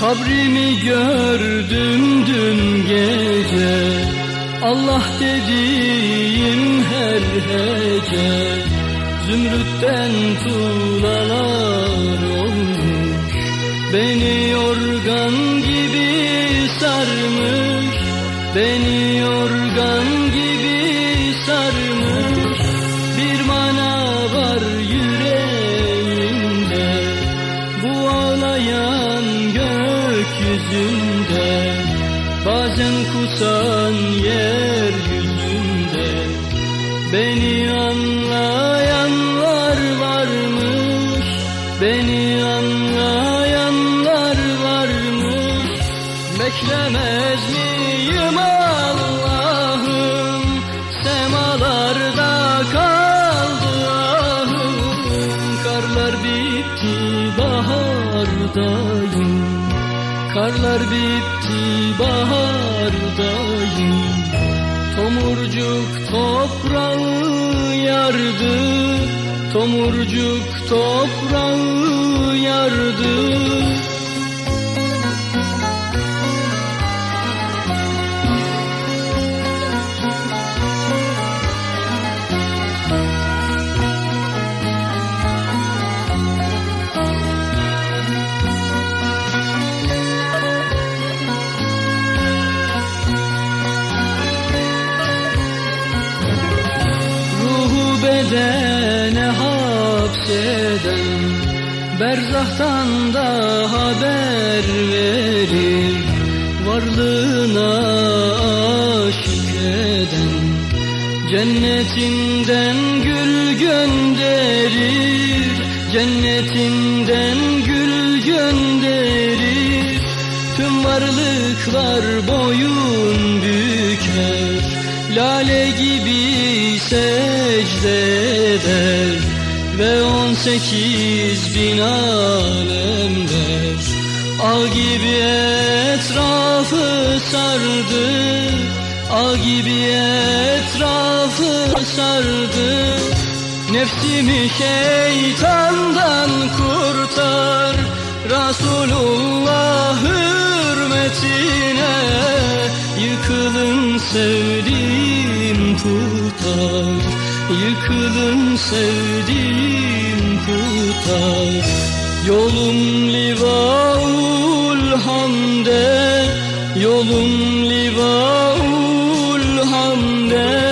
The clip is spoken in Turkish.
Kabrimi gördüm dün gece. Allah dediğim her hece. Zümrütten tuğlalar olmuş. Beni yorgan gibi sarmış. Beni yorgan gökyüzünde Bazen kusan yeryüzünde. Beni anlayanlar varmış Beni anlayanlar varmış. Beklemez miyim Allah'ım? Semalarda kaldı ahım. Karlar bitti bahardayım Karlar bitti bahardayım. Tomurcuk toprağı yardı. Tomurcuk toprağı yardı bedene hapseden Berzahtan da haber verir. Varlığına aşık eden Cennetinden gül gönderir. Cennetinden gül gönderir. Tüm varlıklar boyun büker Lale gibi secde eder Ve on sekiz bin alemler Ağ gibi etrafı sardı Ağ gibi etrafı sardı. Nefsimi şeytandan kurtar Resulullah hürmetine Yıkılın sevdiğim kurtar Yıkılın sevdiğim kurtar Yolum livaul hamde. Yolum livaul hamde.